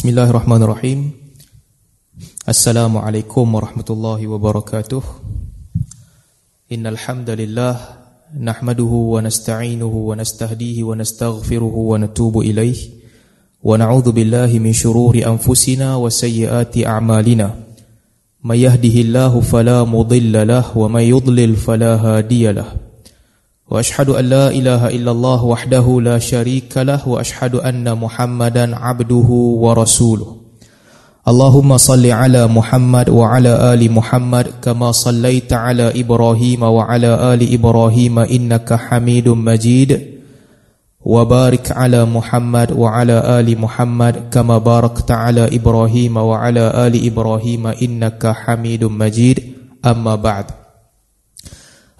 Bismillahirrahmanirrahim. Assalamualaikum warahmatullahi wabarakatuh. Innal hamdalillah nahmaduhu wa nasta'inuhu wa nastahdihi wa nastaghfiruhu wa natubu ilaih wa na'udzu billahi min shururi anfusina wa sayyiati a'malina. May yahdihillahu fala mudilla lahu wa may yudlil fala hadiyalah واشهد ان لا اله الا الله وحده لا شريك له واشهد ان محمدا عبده ورسوله اللهم صل على محمد وعلى ال محمد كما صليت على ابراهيم وعلى ال ابراهيم انك حميد مجيد وبارك على محمد وعلى ال محمد كما باركت على ابراهيم وعلى ال ابراهيم انك حميد مجيد اما بعد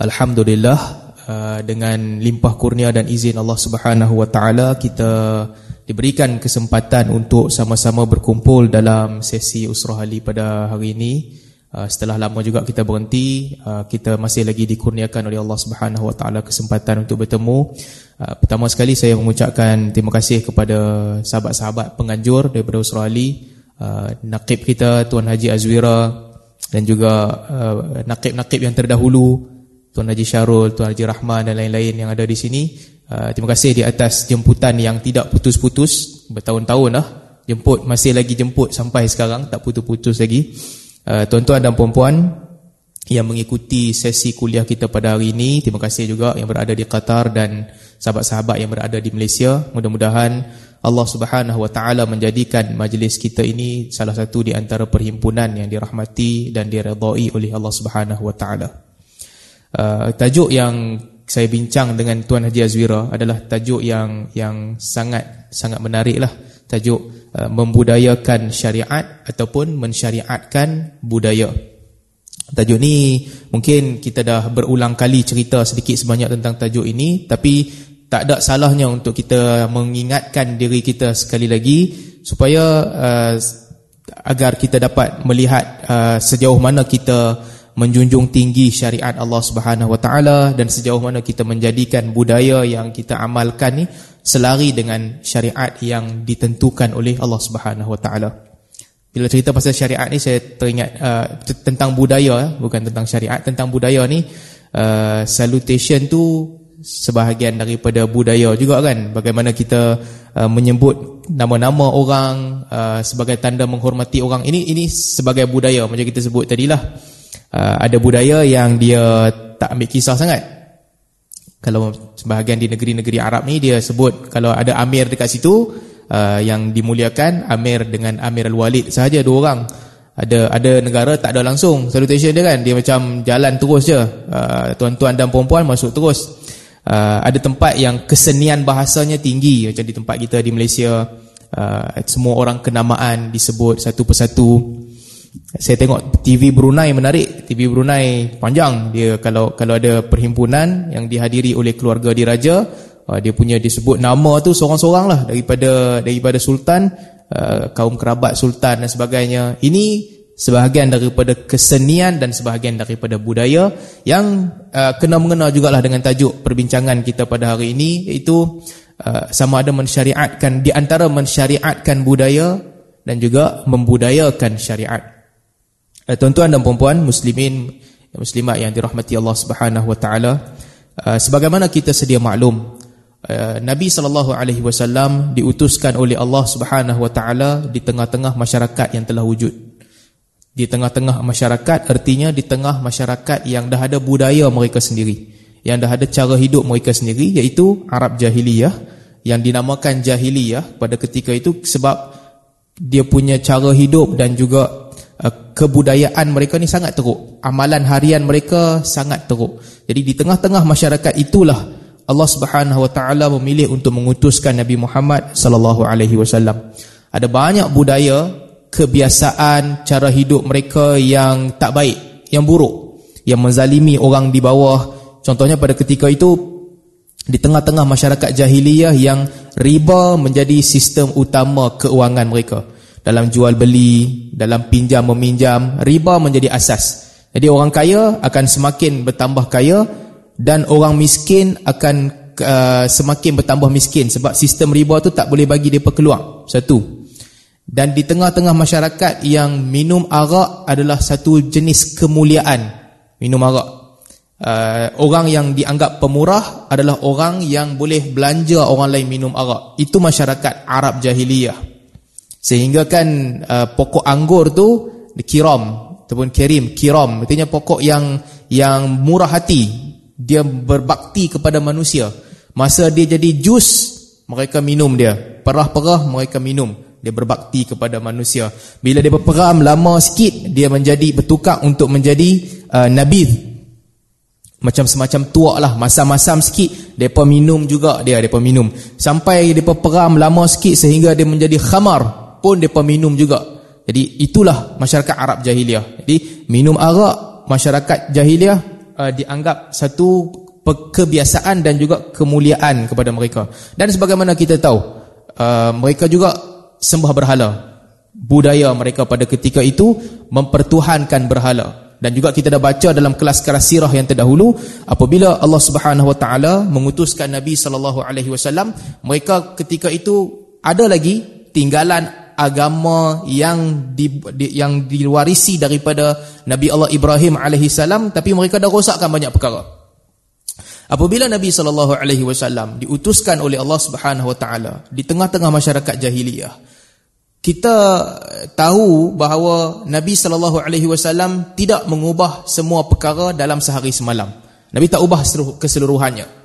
الحمد لله Uh, dengan limpah kurnia dan izin Allah Subhanahu wa taala kita diberikan kesempatan untuk sama-sama berkumpul dalam sesi usrah hali pada hari ini. Uh, setelah lama juga kita berhenti uh, kita masih lagi dikurniakan oleh Allah Subhanahu wa taala kesempatan untuk bertemu. Pertama sekali saya mengucapkan terima kasih kepada sahabat-sahabat penganjur daripada usrah hali nakib kita Tuan Haji Azwira dan juga nakib-nakib yang terdahulu Tuan Haji Syarul, Tuan Haji Rahman dan lain-lain yang ada di sini. Uh, terima kasih di atas jemputan yang tidak putus-putus bertahun-tahun lah. Jemput masih lagi jemput sampai sekarang tak putus-putus lagi. Uh, tuan-tuan dan puan-puan yang mengikuti sesi kuliah kita pada hari ini, terima kasih juga yang berada di Qatar dan sahabat-sahabat yang berada di Malaysia. Mudah-mudahan Allah Subhanahu Wa Taala menjadikan majlis kita ini salah satu di antara perhimpunan yang dirahmati dan diredai oleh Allah Subhanahu Wa Taala. Uh, tajuk yang saya bincang dengan Tuan Haji Azwira adalah tajuk yang yang sangat sangat menarik lah. Tajuk uh, membudayakan syariat ataupun mensyariatkan budaya. Tajuk ni mungkin kita dah berulang kali cerita sedikit sebanyak tentang tajuk ini tapi tak ada salahnya untuk kita mengingatkan diri kita sekali lagi supaya uh, agar kita dapat melihat uh, sejauh mana kita menjunjung tinggi syariat Allah Subhanahu Wa Taala dan sejauh mana kita menjadikan budaya yang kita amalkan ni selari dengan syariat yang ditentukan oleh Allah Subhanahu Wa Taala. Bila cerita pasal syariat ni saya teringat uh, tentang budaya bukan tentang syariat tentang budaya ni uh, salutation tu sebahagian daripada budaya juga kan. Bagaimana kita uh, menyebut nama-nama orang uh, sebagai tanda menghormati orang. Ini ini sebagai budaya macam kita sebut tadilah uh, ada budaya yang dia tak ambil kisah sangat. Kalau sebahagian di negeri-negeri Arab ni dia sebut kalau ada amir dekat situ uh, yang dimuliakan amir dengan Amir Al-Walid sahaja dua orang. Ada ada negara tak ada langsung salutation dia kan dia macam jalan terus je. Uh, tuan-tuan dan puan-puan masuk terus. Uh, ada tempat yang kesenian bahasanya tinggi macam di tempat kita di Malaysia uh, semua orang kenamaan disebut satu persatu saya tengok TV Brunei menarik. TV Brunei panjang. Dia kalau kalau ada perhimpunan yang dihadiri oleh keluarga diraja uh, dia punya disebut nama tu seorang-seorang lah daripada daripada sultan uh, kaum kerabat sultan dan sebagainya. Ini sebahagian daripada kesenian dan sebahagian daripada budaya yang uh, kena mengena jugalah dengan tajuk perbincangan kita pada hari ini iaitu sama ada mensyariatkan di antara mensyariatkan budaya dan juga membudayakan syariat Eh, tuan-tuan dan puan-puan muslimin muslimat yang dirahmati Allah Subhanahu wa taala uh, sebagaimana kita sedia maklum uh, Nabi sallallahu alaihi wasallam diutuskan oleh Allah Subhanahu wa taala di tengah-tengah masyarakat yang telah wujud. Di tengah-tengah masyarakat artinya di tengah masyarakat yang dah ada budaya mereka sendiri yang dah ada cara hidup mereka sendiri iaitu Arab jahiliyah yang dinamakan jahiliyah pada ketika itu sebab dia punya cara hidup dan juga kebudayaan mereka ni sangat teruk. Amalan harian mereka sangat teruk. Jadi di tengah-tengah masyarakat itulah Allah Subhanahu Wa Taala memilih untuk mengutuskan Nabi Muhammad sallallahu alaihi wasallam. Ada banyak budaya, kebiasaan, cara hidup mereka yang tak baik, yang buruk, yang menzalimi orang di bawah. Contohnya pada ketika itu di tengah-tengah masyarakat jahiliyah yang riba menjadi sistem utama keuangan mereka dalam jual beli, dalam pinjam meminjam, riba menjadi asas. Jadi orang kaya akan semakin bertambah kaya dan orang miskin akan uh, semakin bertambah miskin sebab sistem riba tu tak boleh bagi dia keluar. Satu. dan di tengah-tengah masyarakat yang minum arak adalah satu jenis kemuliaan minum arak uh, orang yang dianggap pemurah adalah orang yang boleh belanja orang lain minum arak itu masyarakat Arab jahiliyah sehingga kan uh, pokok anggur tu kiram ataupun kirim kiram artinya pokok yang yang murah hati. Dia berbakti kepada manusia. Masa dia jadi jus mereka minum dia. Perah-perah mereka minum. Dia berbakti kepada manusia. Bila dia berperam lama sikit dia menjadi bertukar untuk menjadi uh, nabi macam semacam tuak lah masam-masam sikit. Depa minum juga dia depa minum. Sampai depa peram lama sikit sehingga dia menjadi khamar pun depa minum juga. Jadi itulah masyarakat Arab jahiliah. Jadi minum arak masyarakat jahiliah uh, dianggap satu kebiasaan dan juga kemuliaan kepada mereka. Dan sebagaimana kita tahu uh, mereka juga sembah berhala. Budaya mereka pada ketika itu mempertuhankan berhala. Dan juga kita dah baca dalam kelas-kelas sirah yang terdahulu apabila Allah Subhanahu Wa Taala mengutuskan Nabi sallallahu alaihi wasallam mereka ketika itu ada lagi tinggalan agama yang di, di, yang diwarisi daripada Nabi Allah Ibrahim alaihi salam tapi mereka dah rosakkan banyak perkara apabila Nabi sallallahu alaihi wasallam diutuskan oleh Allah Subhanahu wa taala di tengah-tengah masyarakat jahiliyah kita tahu bahawa Nabi sallallahu alaihi wasallam tidak mengubah semua perkara dalam sehari semalam. Nabi tak ubah keseluruhannya.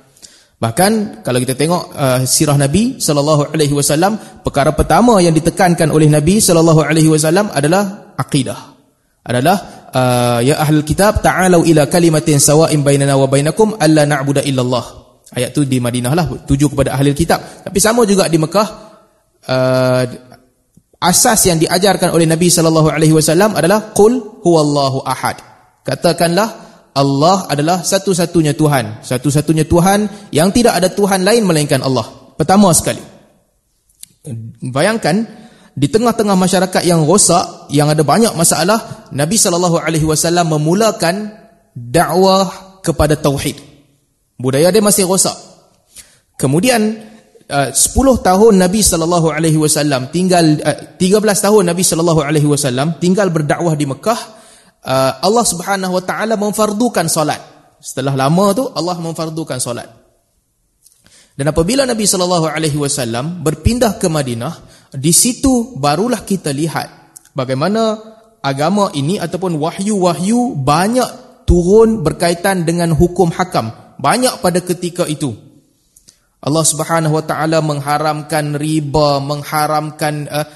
Bahkan kalau kita tengok uh, sirah Nabi sallallahu alaihi wasallam, perkara pertama yang ditekankan oleh Nabi sallallahu alaihi wasallam adalah akidah. Adalah uh, ya ahlul kitab ta'alu ila kalimatin sawa'in bainana wa bainakum alla na'budu illallah. Ayat tu di Madinah lah tuju kepada ahli kitab. Tapi sama juga di Mekah uh, asas yang diajarkan oleh Nabi sallallahu alaihi wasallam adalah qul huwallahu ahad. Katakanlah Allah adalah satu-satunya Tuhan, satu-satunya Tuhan yang tidak ada Tuhan lain melainkan Allah. Pertama sekali. Bayangkan di tengah-tengah masyarakat yang rosak, yang ada banyak masalah, Nabi wasallam memulakan dakwah kepada tauhid. Budaya dia masih rosak. Kemudian Uh, 10 tahun Nabi sallallahu alaihi wasallam tinggal uh, 13 tahun Nabi sallallahu alaihi wasallam tinggal berdakwah di Mekah uh, Allah Subhanahu wa taala memfardukan solat. Setelah lama tu Allah memfardukan solat. Dan apabila Nabi sallallahu alaihi wasallam berpindah ke Madinah di situ barulah kita lihat bagaimana agama ini ataupun wahyu-wahyu banyak turun berkaitan dengan hukum hakam. Banyak pada ketika itu Allah Subhanahu Wa Taala mengharamkan riba, mengharamkan uh,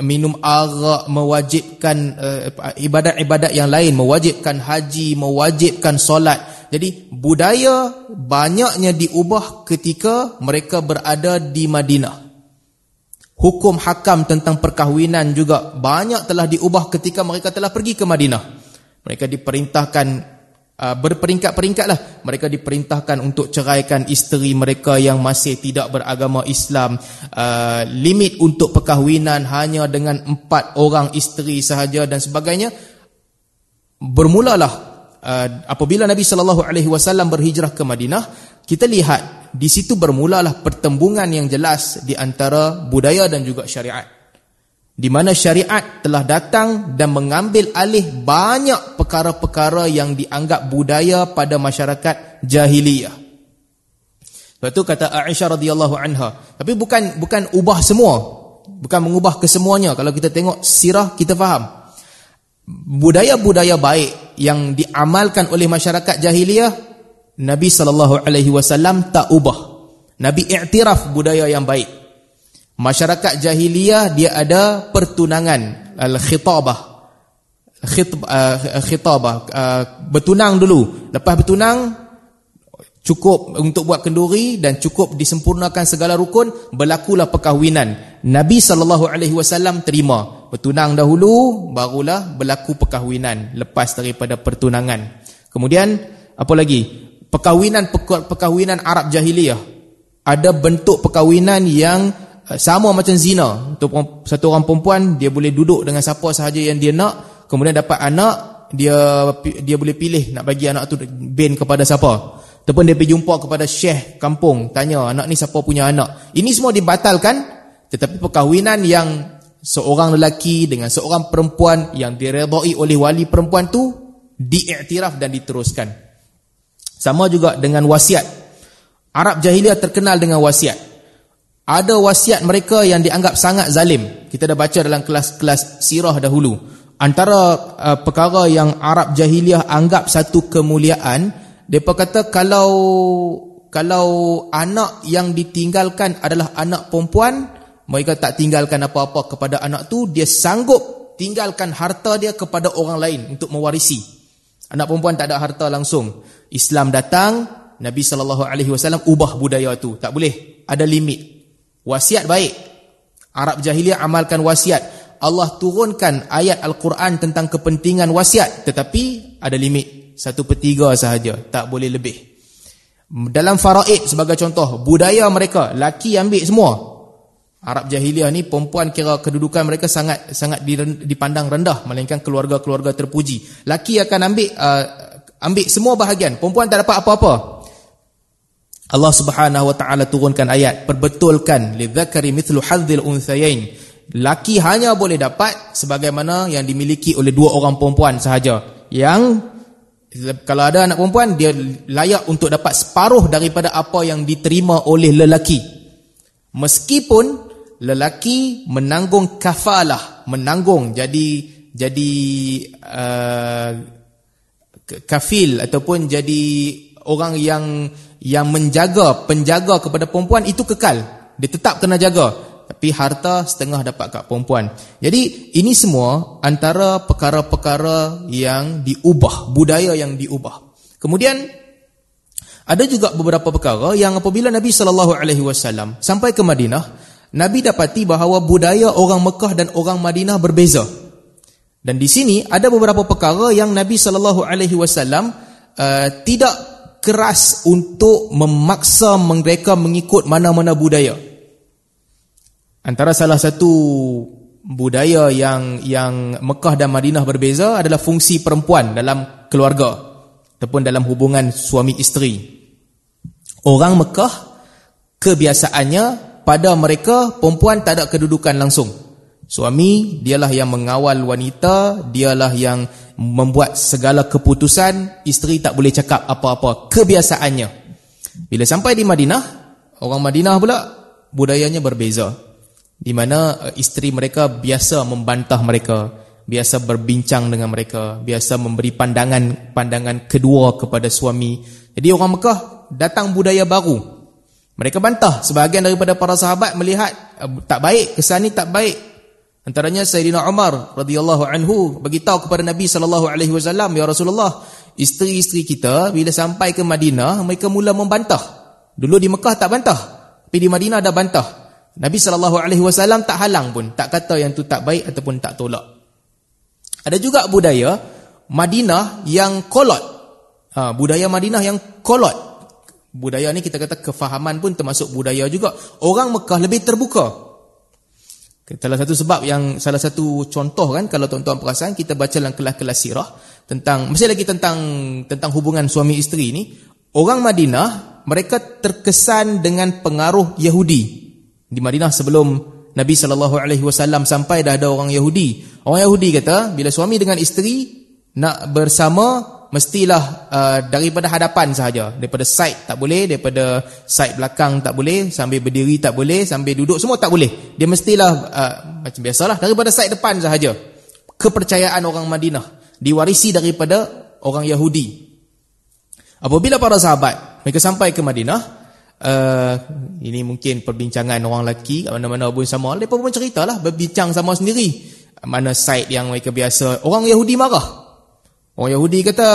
minum arak, mewajibkan uh, ibadat-ibadat yang lain, mewajibkan haji, mewajibkan solat. Jadi budaya banyaknya diubah ketika mereka berada di Madinah. Hukum hakam tentang perkahwinan juga banyak telah diubah ketika mereka telah pergi ke Madinah. Mereka diperintahkan uh, berperingkat-peringkat lah. Mereka diperintahkan untuk ceraikan isteri mereka yang masih tidak beragama Islam. Uh, limit untuk perkahwinan hanya dengan empat orang isteri sahaja dan sebagainya. Bermulalah uh, apabila Nabi SAW berhijrah ke Madinah kita lihat di situ bermulalah pertembungan yang jelas di antara budaya dan juga syariat. Di mana syariat telah datang dan mengambil alih banyak perkara-perkara yang dianggap budaya pada masyarakat jahiliyah. Sebab itu kata Aisyah radhiyallahu anha, tapi bukan bukan ubah semua, bukan mengubah kesemuanya. Kalau kita tengok sirah kita faham. Budaya-budaya baik yang diamalkan oleh masyarakat jahiliyah, Nabi sallallahu alaihi wasallam tak ubah. Nabi iktiraf budaya yang baik. Masyarakat jahiliyah dia ada pertunangan al-khitabah. Uh, khitabah uh, bertunang dulu. Lepas bertunang cukup untuk buat kenduri dan cukup disempurnakan segala rukun berlakulah perkahwinan. Nabi sallallahu alaihi wasallam terima. Bertunang dahulu barulah berlaku perkahwinan lepas daripada pertunangan. Kemudian apa lagi? Perkahwinan perkahwinan Arab jahiliyah. Ada bentuk perkahwinan yang Eh, sama macam zina satu orang perempuan dia boleh duduk dengan siapa sahaja yang dia nak kemudian dapat anak dia dia boleh pilih nak bagi anak tu bin kepada siapa ataupun dia pergi jumpa kepada syekh kampung tanya anak ni siapa punya anak ini semua dibatalkan tetapi perkahwinan yang seorang lelaki dengan seorang perempuan yang diredai oleh wali perempuan tu diiktiraf dan diteruskan. Sama juga dengan wasiat. Arab jahiliah terkenal dengan wasiat. Ada wasiat mereka yang dianggap sangat zalim. Kita dah baca dalam kelas-kelas sirah dahulu. Antara uh, perkara yang Arab jahiliah anggap satu kemuliaan, depa kata kalau kalau anak yang ditinggalkan adalah anak perempuan, mereka tak tinggalkan apa-apa kepada anak tu dia sanggup tinggalkan harta dia kepada orang lain untuk mewarisi. Anak perempuan tak ada harta langsung. Islam datang Nabi sallallahu alaihi wasallam ubah budaya tu. Tak boleh. Ada limit. Wasiat baik. Arab jahiliah amalkan wasiat Allah turunkan ayat al-Quran tentang kepentingan wasiat tetapi ada limit satu per tiga sahaja tak boleh lebih dalam faraid sebagai contoh budaya mereka laki ambil semua Arab jahiliah ni perempuan kira kedudukan mereka sangat sangat dipandang rendah melainkan keluarga-keluarga terpuji. Laki akan ambil uh, ambil semua bahagian, perempuan tak dapat apa-apa. Allah Subhanahu wa taala turunkan ayat perbetulkan lidzakari mithlu hadzil unthayain. Laki hanya boleh dapat sebagaimana yang dimiliki oleh dua orang perempuan sahaja. Yang kalau ada anak perempuan dia layak untuk dapat separuh daripada apa yang diterima oleh lelaki. Meskipun lelaki menanggung kafalah menanggung jadi jadi uh, kafil ataupun jadi orang yang yang menjaga penjaga kepada perempuan itu kekal dia tetap kena jaga tapi harta setengah dapat kat perempuan jadi ini semua antara perkara-perkara yang diubah budaya yang diubah kemudian ada juga beberapa perkara yang apabila Nabi sallallahu alaihi wasallam sampai ke Madinah Nabi dapati bahawa budaya orang Mekah dan orang Madinah berbeza. Dan di sini ada beberapa perkara yang Nabi sallallahu alaihi wasallam uh, tidak keras untuk memaksa mereka mengikut mana-mana budaya. Antara salah satu budaya yang yang Mekah dan Madinah berbeza adalah fungsi perempuan dalam keluarga ataupun dalam hubungan suami isteri. Orang Mekah kebiasaannya pada mereka perempuan tak ada kedudukan langsung. Suami dialah yang mengawal wanita, dialah yang membuat segala keputusan, isteri tak boleh cakap apa-apa kebiasaannya. Bila sampai di Madinah, orang Madinah pula budayanya berbeza. Di mana eh, isteri mereka biasa membantah mereka, biasa berbincang dengan mereka, biasa memberi pandangan pandangan kedua kepada suami. Jadi orang Mekah datang budaya baru mereka bantah sebahagian daripada para sahabat melihat uh, tak baik, kesan ini tak baik. Antaranya Sayyidina Umar radhiyallahu anhu beritahu kepada Nabi sallallahu alaihi wasallam, "Ya Rasulullah, isteri-isteri kita bila sampai ke Madinah mereka mula membantah. Dulu di Mekah tak bantah, tapi di Madinah ada bantah." Nabi sallallahu alaihi wasallam tak halang pun, tak kata yang tu tak baik ataupun tak tolak. Ada juga budaya Madinah yang kolot. Ha, budaya Madinah yang kolot budaya ni kita kata kefahaman pun termasuk budaya juga. Orang Mekah lebih terbuka. Salah satu sebab yang salah satu contoh kan kalau tuan-tuan perasan kita baca dalam kelas-kelas sirah tentang mesti lagi tentang tentang hubungan suami isteri ni, orang Madinah mereka terkesan dengan pengaruh Yahudi. Di Madinah sebelum Nabi sallallahu alaihi wasallam sampai dah ada orang Yahudi. Orang Yahudi kata bila suami dengan isteri nak bersama mestilah uh, daripada hadapan sahaja. Daripada side tak boleh daripada side belakang tak boleh sambil berdiri tak boleh sambil duduk semua tak boleh. Dia mestilah uh, macam biasalah daripada side depan sahaja. Kepercayaan orang Madinah diwarisi daripada orang Yahudi. Apabila para sahabat mereka sampai ke Madinah uh, ini mungkin perbincangan orang lelaki mana-mana pun sama mereka pun ceritalah berbincang sama sendiri mana side yang mereka biasa orang Yahudi marah Orang Yahudi kata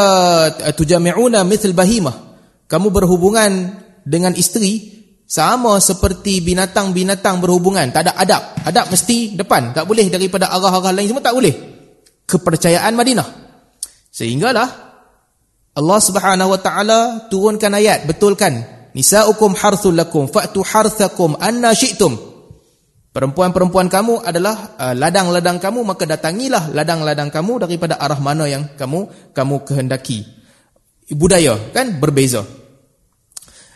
tujami'una mithl bahimah. Kamu berhubungan dengan isteri sama seperti binatang-binatang berhubungan, tak ada adab. Adab mesti depan, tak boleh daripada arah-arah lain semua tak boleh. Kepercayaan Madinah. Sehinggalah Allah Subhanahu wa taala turunkan ayat betulkan nisaukum harthul lakum fa'tu harthakum anna syi'tum. Perempuan-perempuan kamu adalah uh, ladang-ladang uh, kamu maka datangilah ladang-ladang kamu daripada arah mana yang kamu kamu kehendaki. Budaya kan berbeza.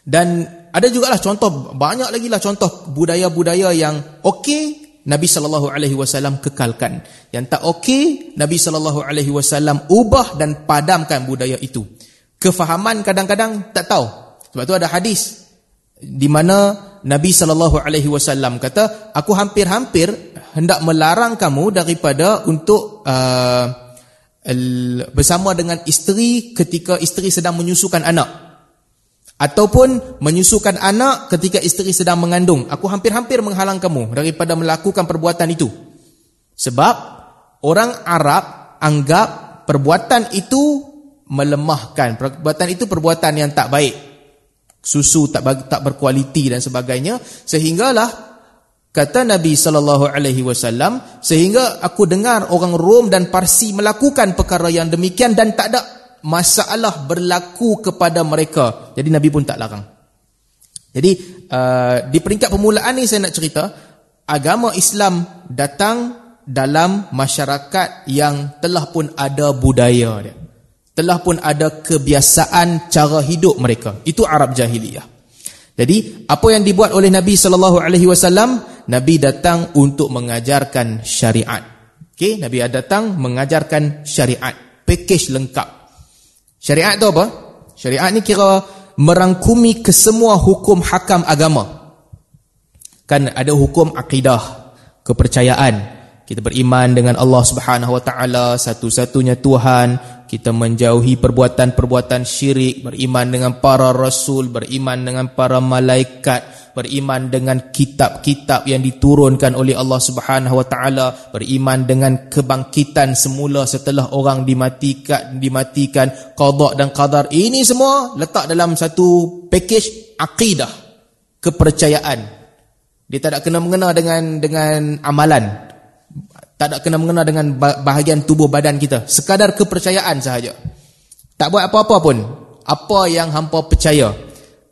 Dan ada juga lah contoh banyak lagi lah contoh budaya-budaya yang okey Nabi sallallahu alaihi wasallam kekalkan. Yang tak okey, Nabi sallallahu alaihi wasallam ubah dan padamkan budaya itu. Kefahaman kadang-kadang tak tahu. Sebab tu ada hadis di mana Nabi sallallahu alaihi wasallam kata, "Aku hampir-hampir hendak melarang kamu daripada untuk uh, bersama dengan isteri ketika isteri sedang menyusukan anak." Ataupun menyusukan anak ketika isteri sedang mengandung. Aku hampir-hampir menghalang kamu daripada melakukan perbuatan itu. Sebab orang Arab anggap perbuatan itu melemahkan. Perbuatan itu perbuatan yang tak baik. Susu tak tak berkualiti dan sebagainya. Sehinggalah kata Nabi saw sehingga aku dengar orang Rom dan Parsi melakukan perkara yang demikian dan tak ada masalah berlaku kepada mereka. Jadi Nabi pun tak larang. Jadi uh, di peringkat permulaan ni saya nak cerita, agama Islam datang dalam masyarakat yang telah pun ada budaya dia. Telah pun ada kebiasaan cara hidup mereka. Itu Arab jahiliyah. Jadi apa yang dibuat oleh Nabi sallallahu alaihi wasallam, Nabi datang untuk mengajarkan syariat. Okey, Nabi datang mengajarkan syariat, package lengkap. Syariat tu apa? Syariat ni kira merangkumi kesemua hukum hakam agama. Kan ada hukum akidah, kepercayaan. Kita beriman dengan Allah Subhanahu Wa Taala satu-satunya Tuhan. Kita menjauhi perbuatan-perbuatan syirik, beriman dengan para rasul, beriman dengan para malaikat, beriman dengan kitab-kitab yang diturunkan oleh Allah Subhanahu Wa Taala, beriman dengan kebangkitan semula setelah orang dimatikan, dimatikan qada dan qadar. Ini semua letak dalam satu package akidah, kepercayaan. Dia tak kena mengena dengan dengan amalan. Tak ada kena mengena dengan bahagian tubuh badan kita. Sekadar kepercayaan sahaja. Tak buat apa-apa pun. Apa yang hampa percaya.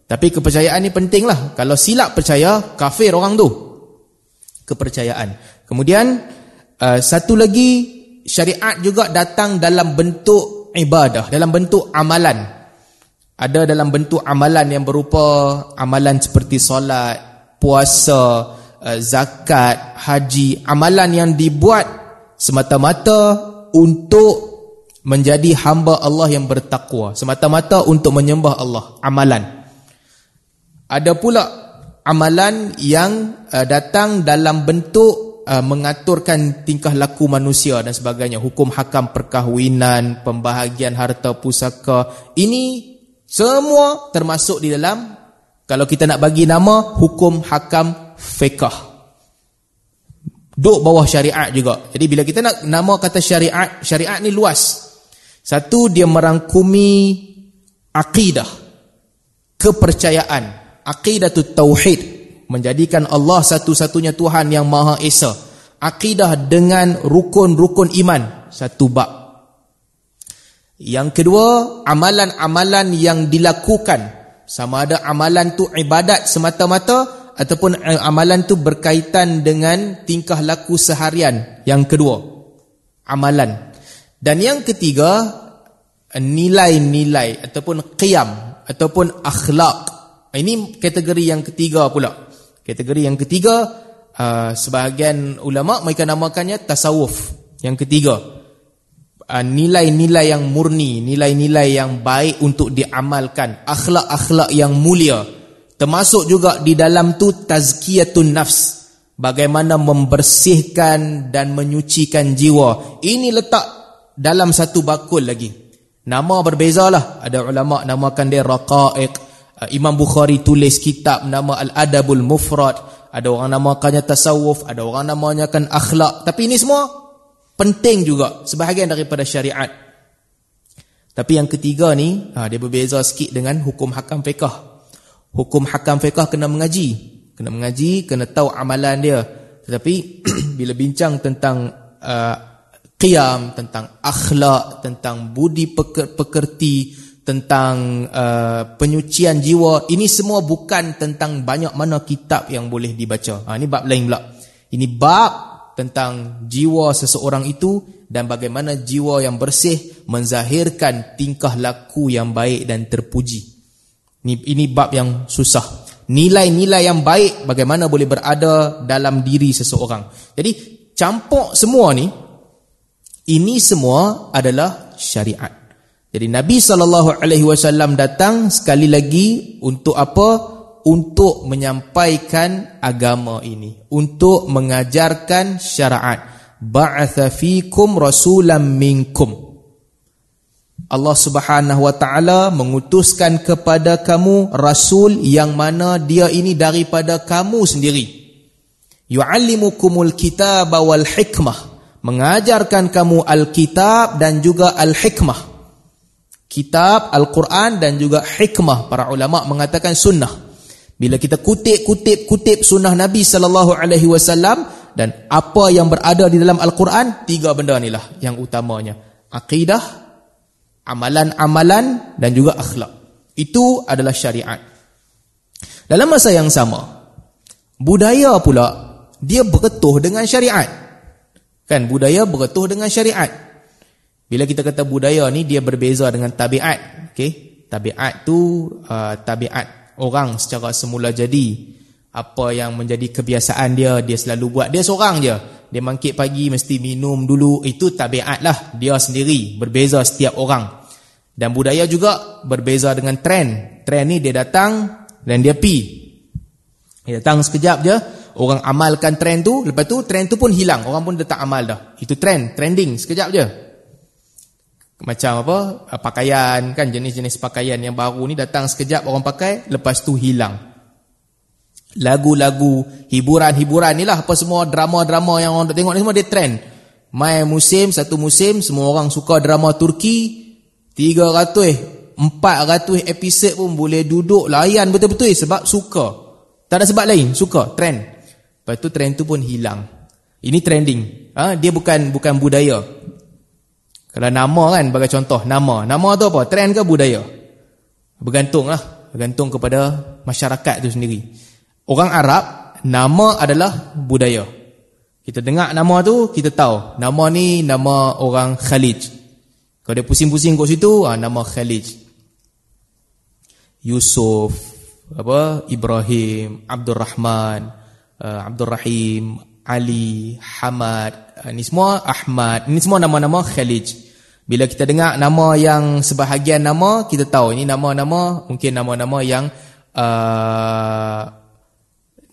Tapi kepercayaan ni penting lah. Kalau silap percaya, kafir orang tu. Kepercayaan. Kemudian, uh, satu lagi, syariat juga datang dalam bentuk ibadah, dalam bentuk amalan. Ada dalam bentuk amalan yang berupa amalan seperti solat, puasa, zakat, haji. Amalan yang dibuat semata-mata untuk menjadi hamba Allah yang bertakwa. Semata-mata untuk menyembah Allah. Amalan. Ada pula amalan yang uh, datang dalam bentuk uh, mengaturkan tingkah laku manusia dan sebagainya. Hukum hakam perkahwinan, pembahagian harta pusaka. Ini semua termasuk di dalam, kalau kita nak bagi nama, hukum hakam fiqah. Duk bawah syariat juga. Jadi bila kita nak nama kata syariat, syariat ni luas. Satu, dia merangkumi akidah, kepercayaan, aqidatut tauhid menjadikan Allah satu-satunya Tuhan yang Maha Esa akidah dengan rukun-rukun iman satu bab yang kedua amalan-amalan yang dilakukan sama ada amalan tu ibadat semata-mata ataupun amalan tu berkaitan dengan tingkah laku seharian yang kedua amalan dan yang ketiga nilai-nilai ataupun qiyam ataupun akhlak ini kategori yang ketiga pula. Kategori yang ketiga, uh, sebahagian ulama mereka namakannya tasawuf. Yang ketiga, nilai-nilai uh, yang murni, nilai-nilai yang baik untuk diamalkan, akhlak-akhlak yang mulia. Termasuk juga di dalam tu tazkiyatun nafs. Bagaimana membersihkan dan menyucikan jiwa. Ini letak dalam satu bakul lagi. Nama berbezalah. Ada ulama namakan dia raqaiq. Uh, Imam Bukhari tulis kitab nama Al-Adabul Mufrad. Ada orang namakannya tasawuf, ada orang namanya kan akhlak. Tapi ini semua penting juga sebahagian daripada syariat. Tapi yang ketiga ni, ha, dia berbeza sikit dengan hukum hakam fiqah. Hukum hakam fiqah kena mengaji. Kena mengaji, kena tahu amalan dia. Tetapi bila bincang tentang uh, qiyam, tentang akhlak, tentang budi pekerti, tentang uh, penyucian jiwa ini semua bukan tentang banyak mana kitab yang boleh dibaca ha, ini bab lain pula ini bab tentang jiwa seseorang itu dan bagaimana jiwa yang bersih menzahirkan tingkah laku yang baik dan terpuji ini, ini bab yang susah Nilai-nilai yang baik bagaimana boleh berada dalam diri seseorang. Jadi campur semua ni ini semua adalah syariat. Jadi Nabi saw datang sekali lagi untuk apa? Untuk menyampaikan agama ini, untuk mengajarkan syariat. Ba'atha fikum rasulam minkum. Allah Subhanahu wa taala mengutuskan kepada kamu rasul yang mana dia ini daripada kamu sendiri. Yu'allimukumul kitaba wal hikmah. Mengajarkan kamu al-kitab dan juga al-hikmah. Kitab, Al-Quran dan juga hikmah para ulama mengatakan sunnah. Bila kita kutip-kutip-kutip sunnah Nabi sallallahu alaihi wasallam dan apa yang berada di dalam Al-Quran, tiga benda inilah yang utamanya. Akidah, amalan-amalan dan juga akhlak. Itu adalah syariat. Dalam masa yang sama, budaya pula dia berketuh dengan syariat. Kan budaya berketuh dengan syariat. Bila kita kata budaya ni dia berbeza dengan tabiat, okey? Tabiat tu uh, tabiat orang secara semula jadi. Apa yang menjadi kebiasaan dia, dia selalu buat. Dia seorang je. Dia mangkit pagi mesti minum dulu. Itu tabiat lah. Dia sendiri. Berbeza setiap orang. Dan budaya juga berbeza dengan trend. Trend ni dia datang dan dia pi. Dia datang sekejap je. Orang amalkan trend tu. Lepas tu trend tu pun hilang. Orang pun dah tak amal dah. Itu trend. Trending. Sekejap je. Macam apa? Pakaian kan. Jenis-jenis pakaian yang baru ni datang sekejap orang pakai. Lepas tu hilang lagu-lagu, hiburan-hiburan ni lah apa semua drama-drama yang orang tengok ni semua dia trend. Mai musim, satu musim, semua orang suka drama Turki, 300, 400 episod pun boleh duduk layan betul-betul sebab suka. Tak ada sebab lain, suka, trend. Lepas tu trend tu pun hilang. Ini trending. Ha? Dia bukan bukan budaya. Kalau nama kan, bagi contoh, nama. Nama tu apa? Trend ke budaya? Bergantung lah. Bergantung kepada masyarakat tu sendiri. Orang Arab, nama adalah budaya. Kita dengar nama tu, kita tahu. Nama ni nama orang Khalid. Kalau dia pusing-pusing kat situ, ah, nama Khalid. Yusuf, apa Ibrahim, Abdul Rahman, uh, Abdul Rahim, Ali, Hamad, uh, ni semua Ahmad. Ini semua nama-nama Khalid. Bila kita dengar nama yang sebahagian nama, kita tahu ini nama-nama mungkin nama-nama yang uh,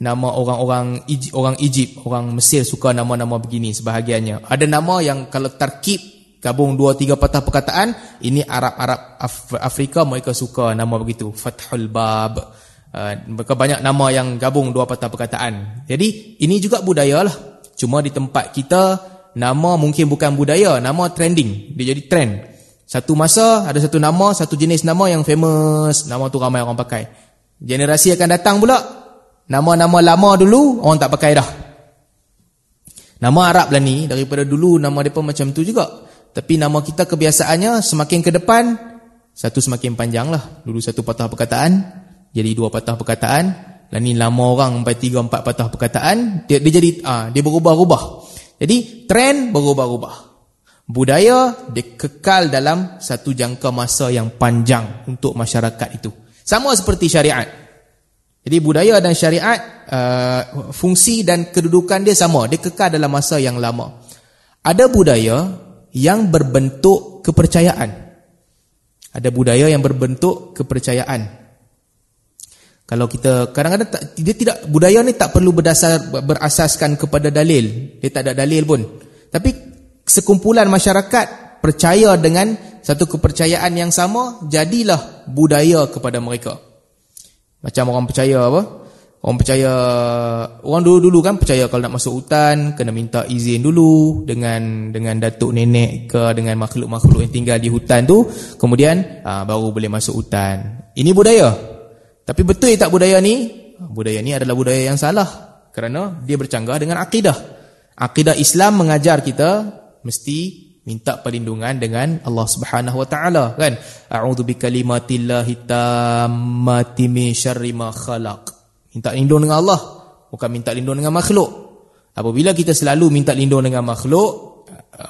nama orang-orang orang Egypt, orang Mesir suka nama-nama begini sebahagiannya. Ada nama yang kalau terkip gabung dua tiga patah perkataan, ini Arab-Arab Af Afrika mereka suka nama begitu. Fathul Bab. Uh, mereka banyak nama yang gabung dua patah perkataan. Jadi ini juga budaya lah. Cuma di tempat kita nama mungkin bukan budaya, nama trending. Dia jadi trend. Satu masa ada satu nama, satu jenis nama yang famous, nama tu ramai orang pakai. Generasi akan datang pula Nama-nama lama dulu orang tak pakai dah. Nama Arab lah ni daripada dulu nama depa macam tu juga. Tapi nama kita kebiasaannya semakin ke depan satu semakin panjang lah. Dulu satu patah perkataan jadi dua patah perkataan. Dan ni lama orang sampai tiga empat patah perkataan dia, dia jadi ah dia berubah-ubah. Jadi trend berubah-ubah. Budaya dia kekal dalam satu jangka masa yang panjang untuk masyarakat itu. Sama seperti syariat. Jadi budaya dan syariat uh, fungsi dan kedudukan dia sama, dia kekal dalam masa yang lama. Ada budaya yang berbentuk kepercayaan. Ada budaya yang berbentuk kepercayaan. Kalau kita kadang-kadang dia tidak budaya ni tak perlu berdasar berasaskan kepada dalil. Dia tak ada dalil pun. Tapi sekumpulan masyarakat percaya dengan satu kepercayaan yang sama, jadilah budaya kepada mereka. Macam orang percaya apa? Orang percaya orang dulu-dulu kan percaya kalau nak masuk hutan kena minta izin dulu dengan dengan datuk nenek ke dengan makhluk-makhluk yang tinggal di hutan tu, kemudian aa, ah, baru boleh masuk hutan. Ini budaya. Tapi betul tak budaya ni? Budaya ni adalah budaya yang salah kerana dia bercanggah dengan akidah. Akidah Islam mengajar kita mesti minta perlindungan dengan Allah Subhanahu wa taala kan? A'udzu bikalimatillahi tammati min syarri ma khalaq. Minta lindung dengan Allah bukan minta lindung dengan makhluk. Apabila kita selalu minta lindung dengan makhluk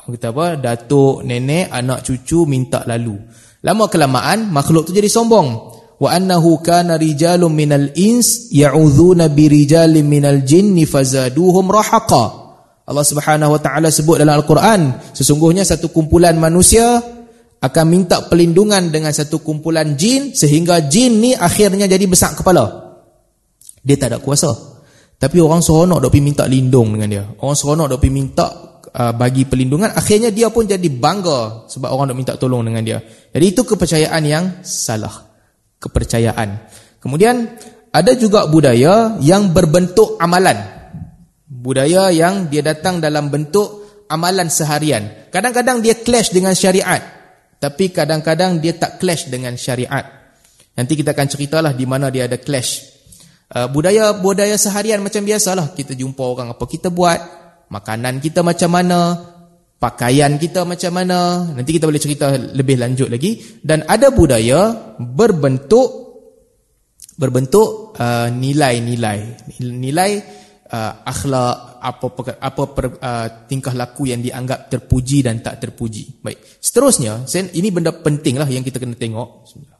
kita apa? Datuk nenek anak cucu minta lalu. Lama kelamaan makhluk tu jadi sombong. Wa annahu kana rijalun minal ins ya'udzuuna birijalin minal jinni fazaduhum rahaqa Allah Subhanahu wa taala sebut dalam al-Quran sesungguhnya satu kumpulan manusia akan minta perlindungan dengan satu kumpulan jin sehingga jin ni akhirnya jadi besar kepala. Dia tak ada kuasa. Tapi orang seronok dok pergi minta lindung dengan dia. Orang seronok dok pergi minta uh, bagi perlindungan akhirnya dia pun jadi bangga sebab orang dok minta tolong dengan dia. Jadi itu kepercayaan yang salah. Kepercayaan. Kemudian ada juga budaya yang berbentuk amalan. Budaya yang dia datang dalam bentuk amalan seharian. Kadang-kadang dia clash dengan syariat. Tapi kadang-kadang dia tak clash dengan syariat. Nanti kita akan ceritalah di mana dia ada clash. Budaya-budaya uh, seharian macam biasalah. Kita jumpa orang apa kita buat. Makanan kita macam mana. Pakaian kita macam mana Nanti kita boleh cerita lebih lanjut lagi Dan ada budaya berbentuk Berbentuk uh, nilai-nilai uh, Nilai uh, akhlak Apa, apa per, uh, tingkah laku yang dianggap terpuji dan tak terpuji. Baik, seterusnya Ini benda penting lah yang kita kena tengok. Bismillah